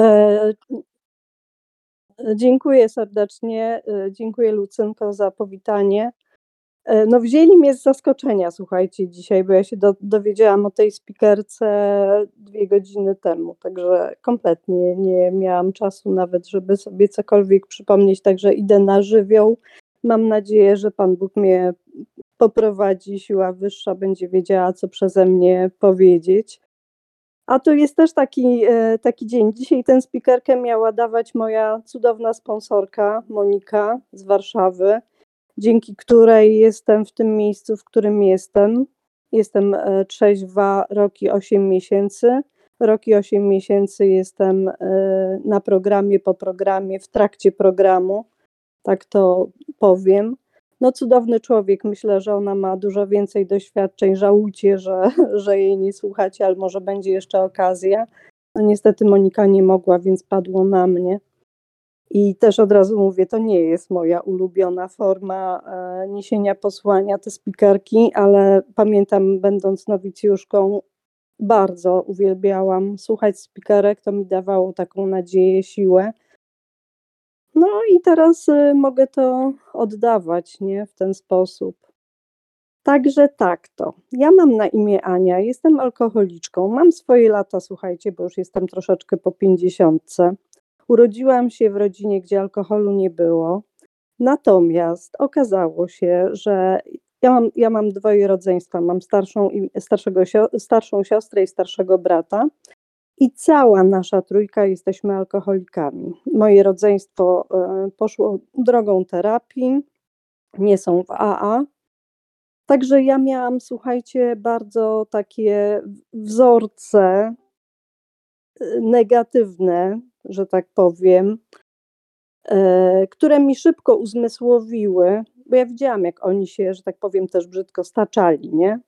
E, dziękuję serdecznie. E, dziękuję Lucynko za powitanie. E, no wzięli mnie z zaskoczenia, słuchajcie, dzisiaj, bo ja się do, dowiedziałam o tej spikerce dwie godziny temu, także kompletnie nie miałam czasu nawet, żeby sobie cokolwiek przypomnieć, także idę na żywioł. Mam nadzieję, że Pan Bóg mnie poprowadzi, siła wyższa będzie wiedziała, co przeze mnie powiedzieć. A to jest też taki, e, taki dzień. Dzisiaj tę spikerkę miała dawać moja cudowna sponsorka Monika z Warszawy, dzięki której jestem w tym miejscu, w którym jestem. Jestem e, trzeźwa rok i 8 miesięcy. Rok i 8 miesięcy jestem e, na programie, po programie, w trakcie programu, tak to powiem no cudowny człowiek. Myślę, że ona ma dużo więcej doświadczeń. Żałujcie, że, że jej nie słuchacie, ale może będzie jeszcze okazja. No niestety Monika nie mogła, więc padło na mnie. I też od razu mówię, to nie jest moja ulubiona forma e, niesienia posłania, te spikerki, ale pamiętam, będąc nowicjuszką, bardzo uwielbiałam słuchać spikerek, to mi dawało taką nadzieję, siłę. No i teraz y, mogę to oddawać, nie, w ten sposób. Także tak to. Ja mam na imię Ania, jestem alkoholiczką, mam swoje lata, słuchajcie, bo już jestem troszeczkę po pięćdziesiątce. Urodziłam się w rodzinie, gdzie alkoholu nie było. Natomiast okazało się, że ja mam, ja mam dwoje rodzeństwa. Mam starszą, starszego, starszą siostrę i starszego brata. I cała nasza trójka jesteśmy alkoholikami. Moje rodzeństwo e, poszło drogą terapii, nie są w AA. Także ja miałam, słuchajcie, bardzo takie wzorce e, negatywne, że tak powiem, e, które mi szybko uzmysłowiły, bo ja widziałam, jak oni się, że tak powiem, też brzydko staczali, nie?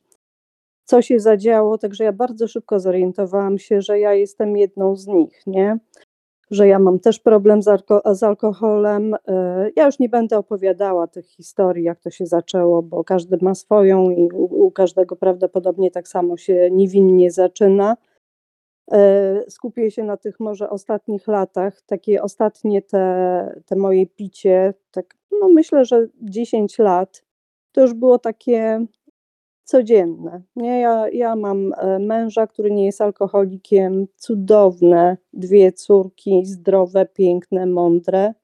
Co się zadziało, także ja bardzo szybko zorientowałam się, że ja jestem jedną z nich, nie? Że ja mam też problem z, alko z alkoholem. E, ja już nie będę opowiadała tych historii, jak to się zaczęło, bo każdy ma swoją i u, u każdego prawdopodobnie tak samo się niewinnie zaczyna. E, skupię się na tych może ostatnich latach, takie ostatnie te, te moje picie, tak, no myślę, że 10 lat, to już było takie codzienne. Nie? Ja, ja mam e, męża, który nie jest alkoholikiem, cudowne dwie córki, zdrowe, piękne, mądre.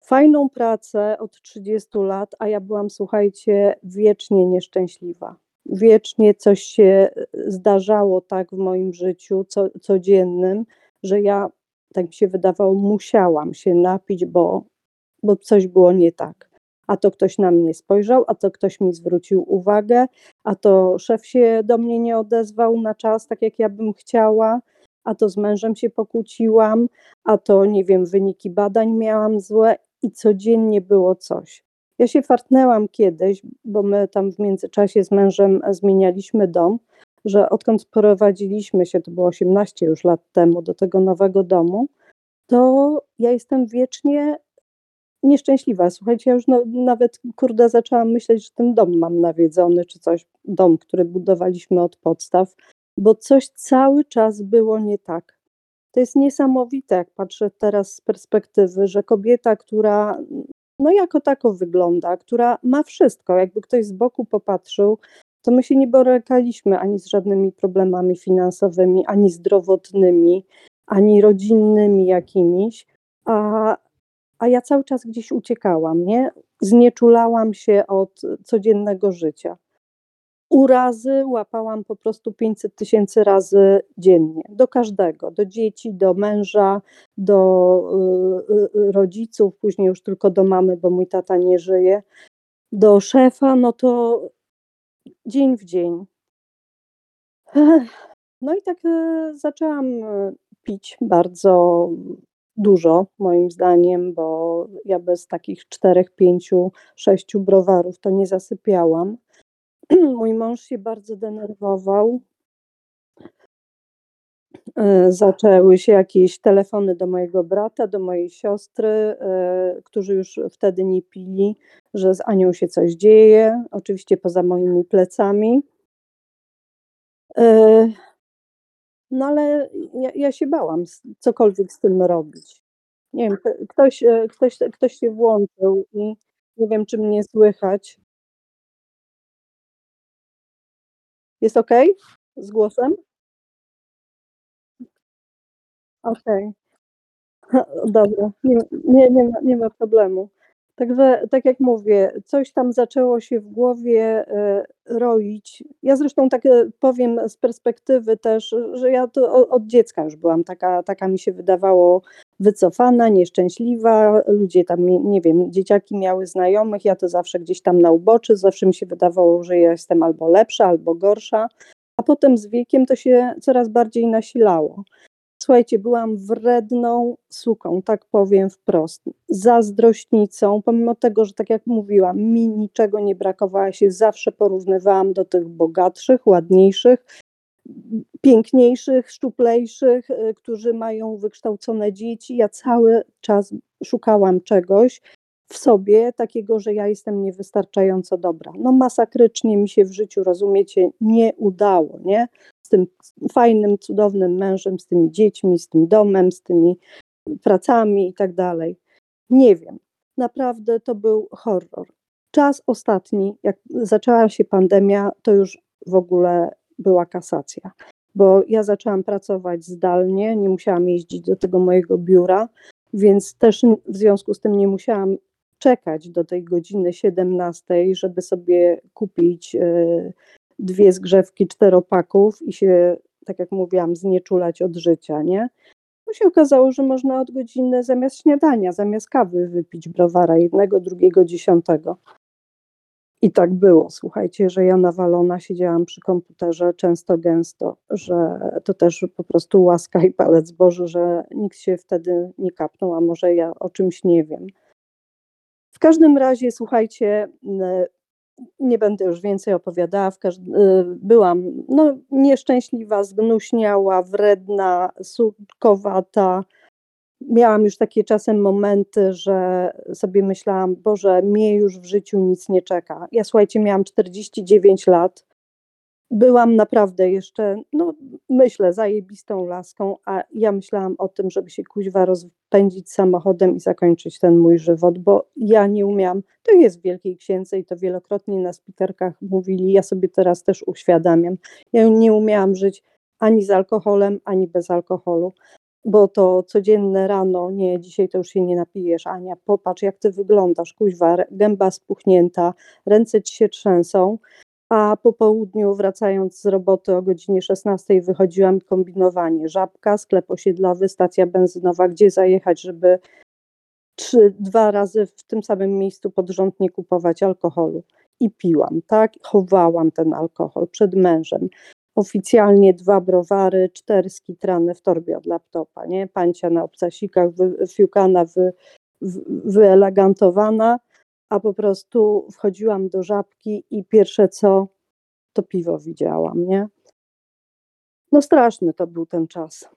Fajną pracę od 30 lat, a ja byłam, słuchajcie, wiecznie nieszczęśliwa. Wiecznie coś się e, zdarzało tak w moim życiu co, codziennym, że ja, tak mi się wydawało, musiałam się napić, bo, bo coś było nie tak a to ktoś na mnie spojrzał, a to ktoś mi zwrócił uwagę, a to szef się do mnie nie odezwał na czas, tak jak ja bym chciała, a to z mężem się pokłóciłam, a to nie wiem, wyniki badań miałam złe i codziennie było coś. Ja się fartnęłam kiedyś, bo my tam w międzyczasie z mężem zmienialiśmy dom, że odkąd prowadziliśmy się, to było 18 już lat temu, do tego nowego domu, to ja jestem wiecznie nieszczęśliwa. Słuchajcie, ja już nawet, kurde, zaczęłam myśleć, że ten dom mam nawiedzony, czy coś, dom, który budowaliśmy od podstaw, bo coś cały czas było nie tak. To jest niesamowite, jak patrzę teraz z perspektywy, że kobieta, która no jako tako wygląda, która ma wszystko, jakby ktoś z boku popatrzył, to my się nie borykaliśmy ani z żadnymi problemami finansowymi, ani zdrowotnymi, ani rodzinnymi jakimiś, a, a ja cały czas gdzieś uciekałam, nie? Znieczulałam się od codziennego życia. Urazy łapałam po prostu 500 tysięcy razy dziennie. Do każdego, do dzieci, do męża, do y, y, rodziców, później już tylko do mamy, bo mój tata nie żyje, do szefa, no to dzień w dzień. No i tak y, zaczęłam pić bardzo dużo, moim zdaniem, bo ja bez takich czterech, pięciu, sześciu browarów to nie zasypiałam. Mój mąż się bardzo denerwował. E, zaczęły się jakieś telefony do mojego brata, do mojej siostry, e, którzy już wtedy nie pili, że z Anią się coś dzieje, oczywiście poza moimi plecami. No ale ja ja się bałam cokolwiek z tym robić. Nie wiem, ktoś, e, ktoś ktoś się włączył i nie wiem, czy mnie słychać. Jest okej z głosem? Okej. Dobra, nie nie nie ma nie ma problemu. Także, tak jak mówię, coś tam zaczęło się w głowie, e, roić. Ja zresztą tak, e, powiem z perspektywy też, że ja to od dziecka już byłam taka taka mi się wydawało wycofana, nieszczęśliwa. Ludzie tam nie wiem, dzieciaki miały znajomych, ja to zawsze gdzieś tam na uboczy, zawsze mi się wydawało, że ja jestem albo lepsza, albo gorsza, a potem z wiekiem to się coraz bardziej nasilało. Słuchajcie, byłam wredną suką, tak powiem wprost, zazdrośnicą, pomimo tego, że tak jak mówiłam, mi niczego nie brakowało, się zawsze porównywałam do tych bogatszych, ładniejszych, piękniejszych, szczuplejszych, y, którzy mają wykształcone dzieci. Ja cały czas szukałam czegoś w sobie takiego, że ja jestem niewystarczająco dobra. No masakrycznie mi się w życiu, rozumiecie, nie udało, nie? Z tym fajnym, cudownym mężem, z tymi dziećmi, z tym domem, z tymi pracami i tak dalej. Nie wiem, naprawdę to był horror. Czas ostatni, jak zaczęła się pandemia, to już w ogóle była kasacja, bo ja zaczęłam pracować zdalnie, nie musiałam jeździć do tego mojego biura, więc też w związku z tym nie musiałam czekać do tej godziny 17, żeby sobie kupić, yy, 2 zgrzewki czteropaków i się, tak jak mówiłam, znieczulać od życia, nie? To się okazało, że można od godziny zamiast śniadania, zamiast kawy wypić browara jednego, drugiego, dziesiątego. I tak było, słuchajcie, że ja nawalona siedziałam przy komputerze często, gęsto, że to też po prostu łaska i palec Boży, że nikt się wtedy nie kapnął, a może ja o czymś nie wiem. W każdym razie, słuchajcie, nie będę już więcej opowiadała, każd byłam, no, nieszczęśliwa, zgnuśniała, wredna, sukkowata. Miałam już takie czasem momenty, że sobie myślałam: „Boże, mnie już w życiu nic nie czeka”. Ja słuchajcie, miałam 49 lat. Byłam naprawdę jeszcze, no, myślę, zajebistą laską, a ja myślałam o tym, żeby się kuźwa rozpędzić samochodem i zakończyć ten mój żywot, bo ja nie umiałam. To jest w Wielkiej Księdze i to wielokrotnie na spikerkach mówili, ja sobie teraz też uświadamiam. Ja nie umiałam żyć ani z alkoholem, ani bez alkoholu, bo to codzienne rano: „Nie, dzisiaj to już się nie napijesz, Ania, popatrz jak ty wyglądasz, kuźwa, gęba spuchnięta, ręce ci się trzęsą”, a po południu wracając z roboty o godzinie 16 wychodziłam kombinowanie: Żabka, sklep osiedlowy, stacja benzynowa, gdzie zajechać, żeby 3, 2 razy w tym samym miejscu pod rząd nie kupować alkoholu. I piłam, tak, chowałam ten alkohol przed mężem. Oficjalnie 2 browary, 4 skitrane w torbie od laptopa, nie, pancia na obcasikach, wyfiukana, wy wyelegantowana, a po prostu wchodziłam do Żabki i pierwsze co, to piwo widziałam, nie? No straszny to był ten czas.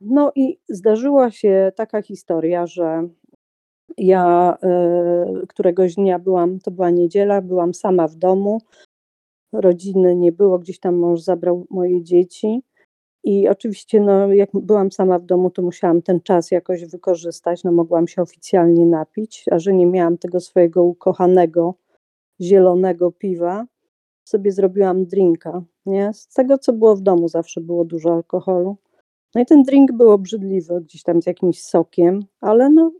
No i zdarzyła się taka historia, że ja, y, któregoś dnia byłam to była niedziela, byłam sama w domu, rodziny nie było, gdzieś tam mąż zabrał moje dzieci i oczywiście, no, jak byłam sama w domu, to musiałam ten czas jakoś wykorzystać, no, mogłam się oficjalnie napić, a że nie miałam tego swojego ukochanego zielonego piwa, sobie zrobiłam drinka, nie, z tego, co było w domu, zawsze było dużo alkoholu. No i ten drink był obrzydliwy, gdzieś tam z jakimś sokiem, ale no,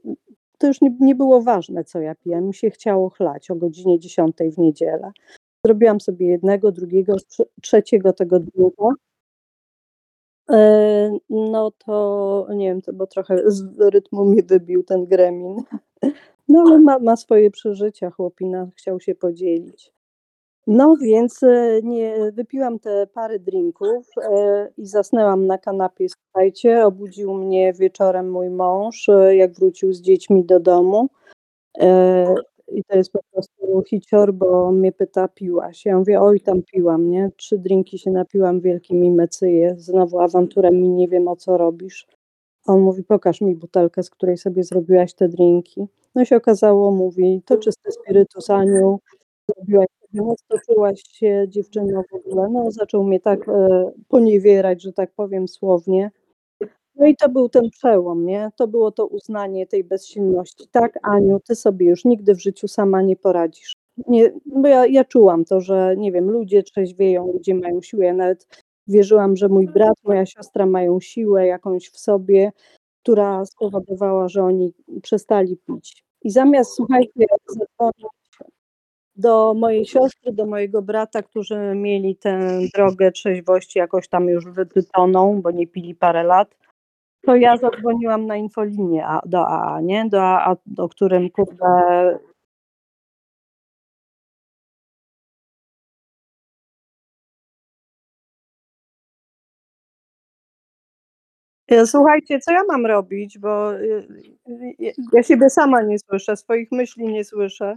to już nie nie było ważne, co ja piję, mi się chciało chlać o godzinie 10 w niedzielę. Zrobiłam sobie jednego, drugiego, trze trzeciego tego drinka. No to nie wiem, to bo trochę z rytmu mnie wybił ten gremlin. No ale ma ma swoje przeżycia chłopina, chciał się podzielić. No więc, e, nie wypiłam te parę drinków, e, i zasnęłam na kanapie, słuchajcie, obudził mnie wieczorem mój mąż, e, jak wrócił z dziećmi do domu. I to jest po prostu hicior, bo mnie pyta: „Piłaś?” Ja mówię: „Oj, tam piłam, nie, 3 drinki się napiłam, wielki mi mecyje, znowu awanturę mi, nie wiem, o co robisz”. On mówi: „Pokaż mi butelkę, z której sobie zrobiłaś te drinki”. No się okazało, mówi: „To czysty spirytus, Aniu, zrobiłaś nie stoczyłaś się dziewczyno w ogóle, no zaczął mnie tak, e, poniewierać, że tak powiem słownie. No i to był ten przełom, nie? To było to uznanie tej bezsilności. Tak, Aniu, ty sobie już nigdy w życiu sama nie poradzisz. Nie, bo ja, ja czułam to, że nie wiem, ludzie trzeźwieją, ludzie mają siłę. Ja nawet wierzyłam, że mój brat, moja siostra mają siłę jakąś w sobie, która spowodowała, że oni przestali pić. I zamiast, słuchajcie, zadzwonić do mojej siostry, do mojego brata, którzy mieli tę drogę trzeźwości jakoś tam już wytytoną, bo nie pili parę lat, to ja zadzwoniłam na infolinię a, do AA, nie? Do AA, do którym kurde E, słuchajcie, co ja mam robić, bo y, y, y, ja siebie sama nie słyszę, swoich myśli nie słyszę.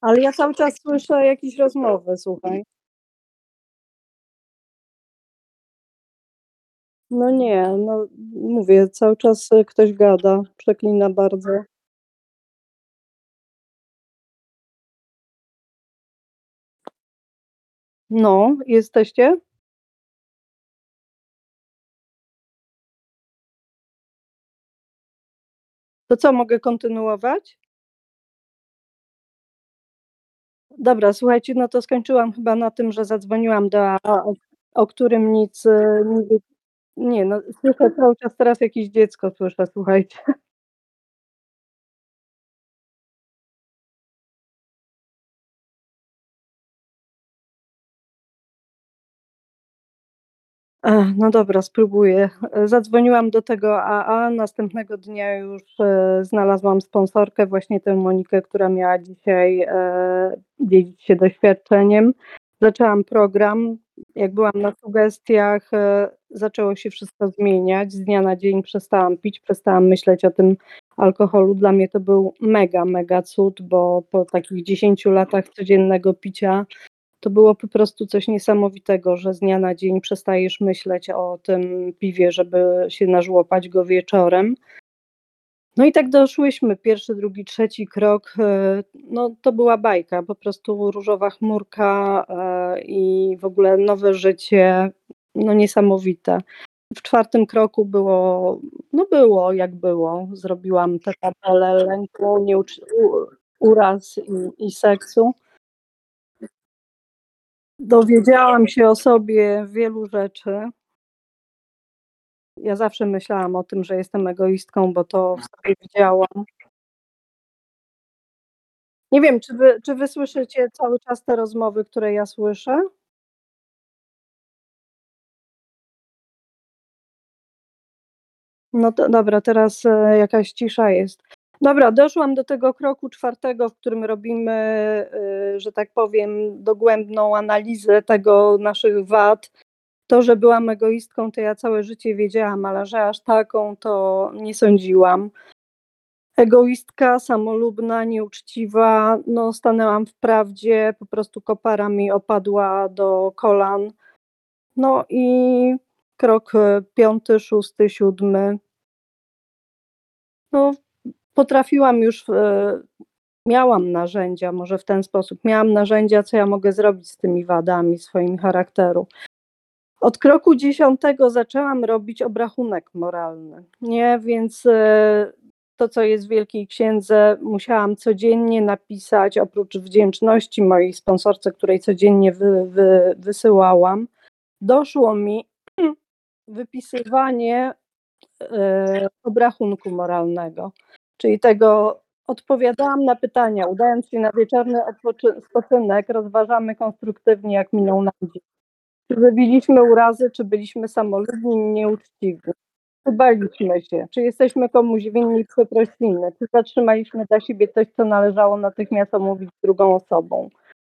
Ale ja cały czas słyszę jakieś rozmowy, słuchaj. No nie, no mówię, cały czas ktoś gada, przeklina bardzo. No, jesteście? To co, mogę kontynuować? Dobra, słuchajcie, no to skończyłam chyba na tym, że zadzwoniłam do o, o którym nic nie nie no, słyszę cały czas teraz jakieś dziecko słyszę, słuchajcie. No dobra, spróbuję. E, zadzwoniłam do tego AA, następnego dnia już, e, znalazłam sponsorkę, właśnie tę Monikę, która miała dzisiaj, e, dzielić się doświadczeniem. Zaczęłam program. Jak byłam na sugestiach, e, zaczęło się wszystko zmieniać. Z dnia na dzień przestałam pić, przestałam myśleć o tym alkoholu. Dla mnie to był mega, mega cud, bo po takich 10 latach codziennego picia to było po prostu coś niesamowitego, że z dnia na dzień przestajesz myśleć o tym piwie, żeby się nażłopać go wieczorem. No i tak doszłyśmy, pierwszy, drugi, trzeci krok, e, no to była bajka, po prostu różowa chmurka e, i w ogóle nowe życie, no niesamowite. W czwartym kroku było, no było jak było, zrobiłam te tabele lęku, nieucz, uraz i, i seksu. Dowiedziałam się o sobie wielu rzeczy. Ja zawsze myślałam o tym, że jestem egoistką, bo to w sobie widziałam. Nie wiem, czy wy czy wy słyszycie cały czas te rozmowy, które ja słyszę? No to dobra, teraz, e, jakaś cisza jest. Dobra, doszłam do tego kroku czwartego, w którym robimy, y, że tak powiem, dogłębną analizę tego naszych wad. To, że byłam egoistką, to ja całe życie wiedziałam, ale że aż taką, to nie sądziłam. Egoistka, samolubna, nieuczciwa, no stanęłam w prawdzie, po prostu kopara mi opadła do kolan. No i krok, piąty, szósty, siódmy. No potrafiłam już, e, miałam narzędzia, może w ten sposób, miałam narzędzia, co ja mogę zrobić z tymi wadami swoim charakteru. Od kroku dziesiątego zaczęłam robić obrachunek moralny, nie, więc e, to, co jest w Wielkiej Księdze, musiałam codziennie napisać, oprócz wdzięczności mojej sponsorce, której codziennie wy, wy, wysyłałam, doszło mi wypisywanie e, obrachunku moralnego. Czyli tego odpowiadałam na pytania, udając się na wieczorny spoczynek, rozważamy konstruktywnie, jak minął nam dzień. Czy wybiliśmy urazy, czy byliśmy samolubni nieuczciwi? Czy baliśmy się? Czy jesteśmy komuś winni przeprosiny? Czy zatrzymaliśmy dla siebie coś, co należało natychmiast omówić drugą osobą?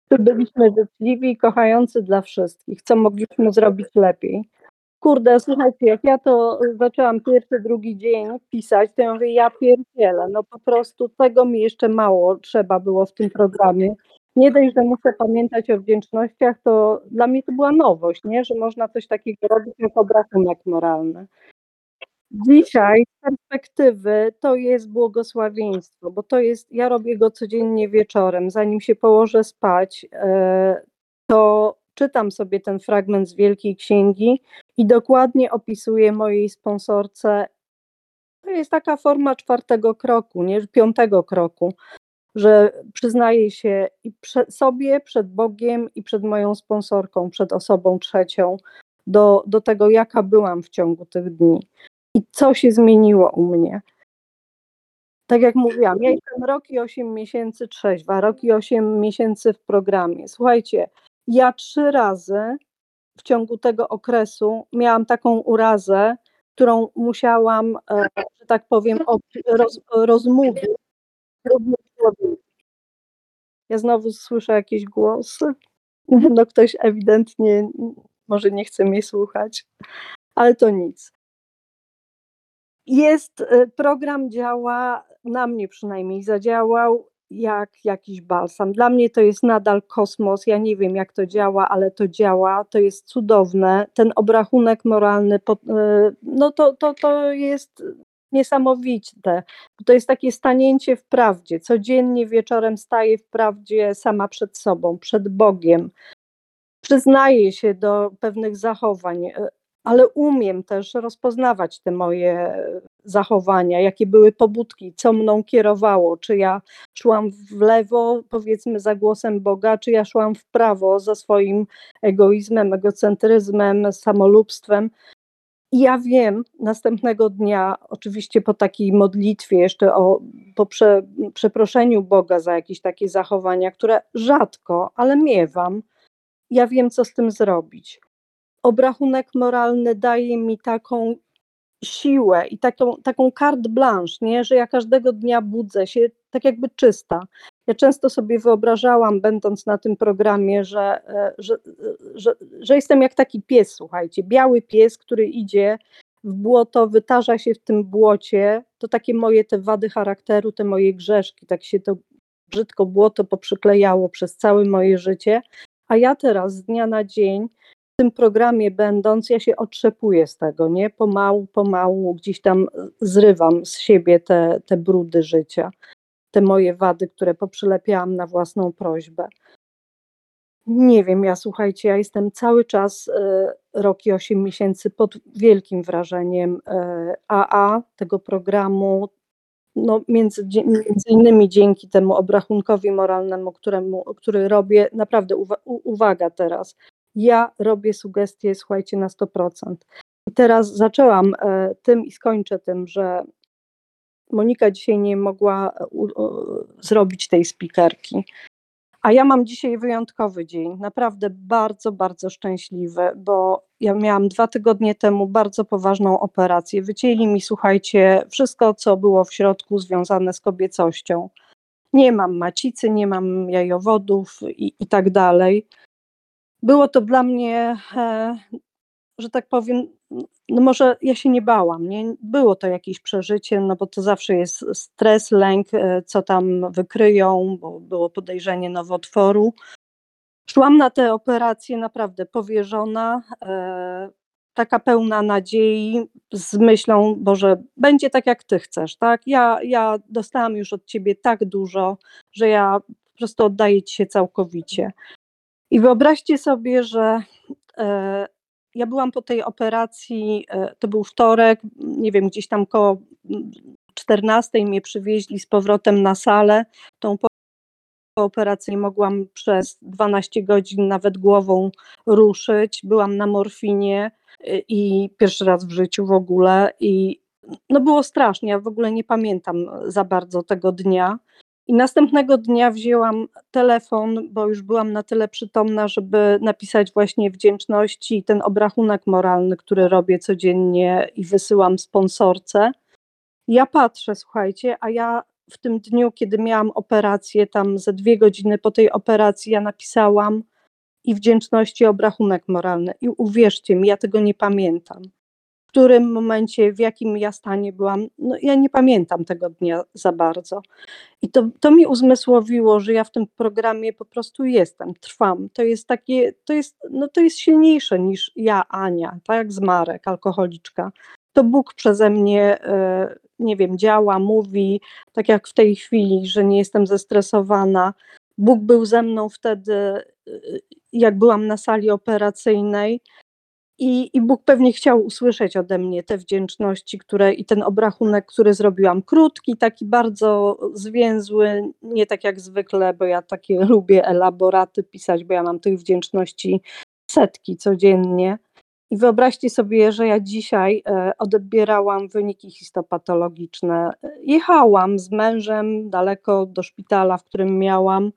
Czy byliśmy życzliwi i kochający dla wszystkich? Co mogliśmy zrobić lepiej? Kurde, słuchajcie, jak ja to zaczęłam pierwszy, drugi dzień pisać, to ja mówię, ja pierdzielę, no po prostu tego mi jeszcze mało trzeba było w tym programie. Nie dość, że muszę pamiętać o wdzięcznościach, to dla mnie to była nowość, nie? że można coś takiego robić jak obrachunek moralny. Dzisiaj z perspektywy to jest błogosławieństwo, bo to jest, ja robię go codziennie wieczorem, zanim się położę spać, e, to czytam sobie ten fragment z Wielkiej Księgi i dokładnie opisuję mojej sponsorce. To jest taka forma czwartego kroku, nie piątego kroku, że przyznaję się i przed sobie, przed Bogiem i przed moją sponsorką, przed osobą trzecią do, do tego, jaka byłam w ciągu tych dni i co się zmieniło u mnie. Tak jak mówiłam, ja jestem rok i 8 miesięcy trzeźwa, rok i 8 miesięcy w programie. Słuchajcie, ja trzy razy w ciągu tego okresu miałam taką urazę, którą musiałam, e, że tak powiem, roz, rozmówić. Ja znowu słyszę jakieś głosy. No ktoś ewidentnie może nie chce mnie słuchać, ale to nic. Jest, e, program działa, na mnie przynajmniej zadziałał jak jakiś balsam. Dla mnie to jest nadal kosmos. Ja nie wiem, jak to działa, ale to działa. To jest cudowne. Ten obrachunek moralny, e, no to, to, to jest niesamowite. To jest takie stanięcie w prawdzie. Codziennie wieczorem staję w prawdzie sama przed sobą, przed Bogiem. Przyznaję się do pewnych zachowań, e, ale umiem też rozpoznawać te moje zachowania, jakie były pobudki, co mną kierowało, czy ja szłam w lewo, powiedzmy za głosem Boga, czy ja szłam w prawo za swoim egoizmem, egocentryzmem, samolubstwem. I ja wiem, następnego dnia, oczywiście po takiej modlitwie, jeszcze o, po prze, przeproszeniu Boga za jakieś takie zachowania, które rzadko, ale miewam, ja wiem, co z tym zrobić obrachunek moralny daje mi taką siłę i taką, taką carte blanche, nie? że ja każdego dnia budzę się tak jakby czysta. Ja często sobie wyobrażałam, będąc na tym programie, że, e, że, że, że jestem jak taki pies, słuchajcie, biały pies, który idzie w błoto, wytarza się w tym błocie, to takie moje te wady charakteru, te moje grzeszki, tak się to brzydko błoto poprzyklejało przez całe moje życie, a ja teraz z dnia na dzień tym programie będąc, ja się otrzepuję z tego, nie? Pomału, pomału gdzieś tam zrywam z siebie te, te brudy życia, te moje wady, które poprzylepiałam na własną prośbę. Nie wiem, ja słuchajcie, ja jestem cały czas y, rok i 8 miesięcy pod wielkim wrażeniem y, e, AA, tego programu, no między, między innymi dzięki temu obrachunkowi moralnemu, któremu, który robię, naprawdę uwa uwaga teraz, ja robię sugestie, słuchajcie, na 100%. I teraz zaczęłam e, tym i skończę tym, że Monika dzisiaj nie mogła e, zrobić tej spikerki. A ja mam dzisiaj wyjątkowy dzień, naprawdę bardzo, bardzo szczęśliwy, bo ja miałam dwa tygodnie temu bardzo poważną operację. Wycięli mi, słuchajcie, wszystko, co było w środku związane z kobiecością. Nie mam macicy, nie mam jajowodów i, i tak dalej. Było to dla mnie, e, że tak powiem, no może ja się nie bałam, nie? było to jakieś przeżycie, no bo to zawsze jest stres, lęk, e, co tam wykryją, bo było podejrzenie nowotworu. Szłam na tę operację naprawdę powierzona, e, taka pełna nadziei, z myślą, Boże, będzie tak jak Ty chcesz, tak? Ja, ja dostałam już od Ciebie tak dużo, że ja po prostu oddaję Ci się całkowicie. I wyobraźcie sobie, że e, ja byłam po tej operacji, e, to był wtorek, nie wiem, gdzieś tam koło 14 mnie przywieźli z powrotem na salę. Tą operację nie mogłam przez 12 godzin nawet głową ruszyć. Byłam na morfinie e, i pierwszy raz w życiu w ogóle i no było strasznie, ja w ogóle nie pamiętam za bardzo tego dnia. I następnego dnia wzięłam telefon, bo już byłam na tyle przytomna, żeby napisać właśnie wdzięczności i ten obrachunek moralny, który robię codziennie i wysyłam sponsorce. Ja patrzę, słuchajcie, a ja w tym dniu, kiedy miałam operację, tam ze dwie godziny po tej operacji, ja napisałam i wdzięczności obrachunek moralny. I uwierzcie mi, ja tego nie pamiętam. Którym momencie, w jakim ja stanie byłam, no ja nie pamiętam tego dnia za bardzo. I to, to mi uzmysłowiło, że ja w tym programie po prostu jestem, trwam. To jest takie, to jest, no to jest silniejsze niż ja, Ania, tak jak z Marek, alkoholiczka. to Bóg przeze mnie, e, nie wiem, działa, mówi, tak jak w tej chwili, że nie jestem zestresowana. Bóg był ze mną wtedy, e, jak byłam na sali operacyjnej. I, I Bóg pewnie chciał usłyszeć ode mnie te wdzięczności, które i ten obrachunek, który zrobiłam, krótki, taki bardzo zwięzły, nie tak jak zwykle, bo ja takie lubię elaboraty pisać, bo ja mam tych wdzięczności setki codziennie. I wyobraźcie sobie, że ja dzisiaj e, odbierałam wyniki histopatologiczne. Jechałam z mężem daleko do szpitala, w którym miałam.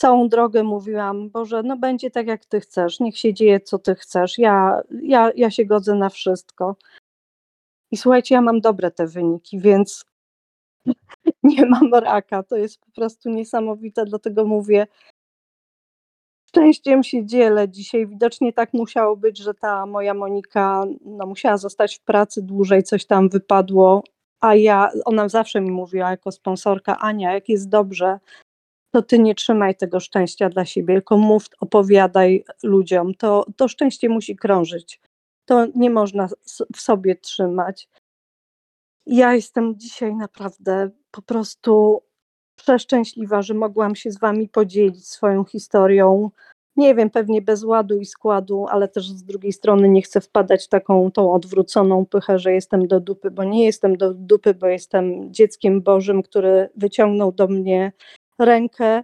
Całą drogę mówiłam, Boże, no będzie tak jak Ty chcesz, niech się dzieje co Ty chcesz. Ja, ja, ja się godzę na wszystko. I słuchajcie, ja mam dobre te wyniki, więc nie mam raka. To jest po prostu niesamowite, dlatego mówię, Szczęściem się dzielę dzisiaj. Widocznie tak musiało być, że ta moja Monika no, musiała zostać w pracy dłużej, coś tam wypadło, a ja, ona zawsze mi mówiła jako sponsorka, Ania, jak jest dobrze, to ty nie trzymaj tego szczęścia dla siebie, tylko mów, opowiadaj ludziom. To, to szczęście musi krążyć. To nie można w sobie trzymać. Ja jestem dzisiaj naprawdę po prostu przeszczęśliwa, że mogłam się z wami podzielić swoją historią. Nie wiem, pewnie bez ładu i składu, ale też z drugiej strony nie chcę wpadać w taką tą odwróconą pychę, że jestem do dupy, bo nie jestem do dupy, bo jestem dzieckiem Bożym, który wyciągnął do mnie rękę,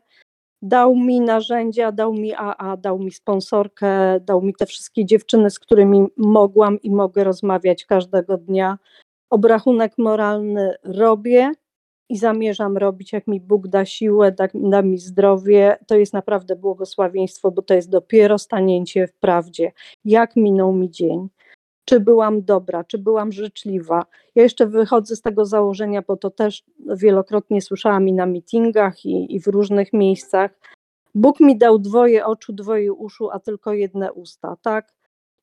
dał mi narzędzia, dał mi AA, dał mi sponsorkę, dał mi te wszystkie dziewczyny, z którymi mogłam i mogę rozmawiać każdego dnia. Obrachunek moralny robię, i zamierzam robić, jak mi Bóg da siłę, da, da, mi zdrowie. To jest naprawdę błogosławieństwo, bo to jest dopiero stanięcie w prawdzie. Jak minął mi dzień? Czy byłam dobra, czy byłam życzliwa? Ja jeszcze wychodzę z tego założenia, bo to też wielokrotnie słyszałam i na meetingach, i, i w różnych miejscach. Bóg mi dał dwoje oczu, dwoje uszu, a tylko jedne usta, tak?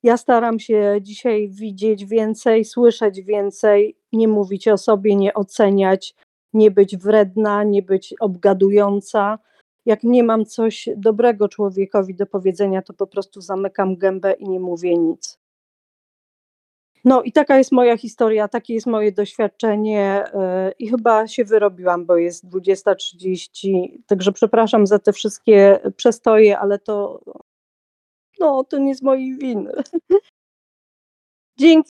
Ja staram się dzisiaj widzieć więcej, słyszeć więcej, nie mówić o sobie, nie oceniać, nie być wredna, nie być obgadująca. Jak nie mam coś dobrego człowiekowi do powiedzenia, to po prostu zamykam gębę i nie mówię nic. No i taka jest moja historia, takie jest moje doświadczenie yy, i chyba się wyrobiłam, bo jest 20.30, także przepraszam za te wszystkie przestoje, ale to, no, to nie z mojej winy. Dzięki.